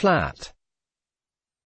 flat.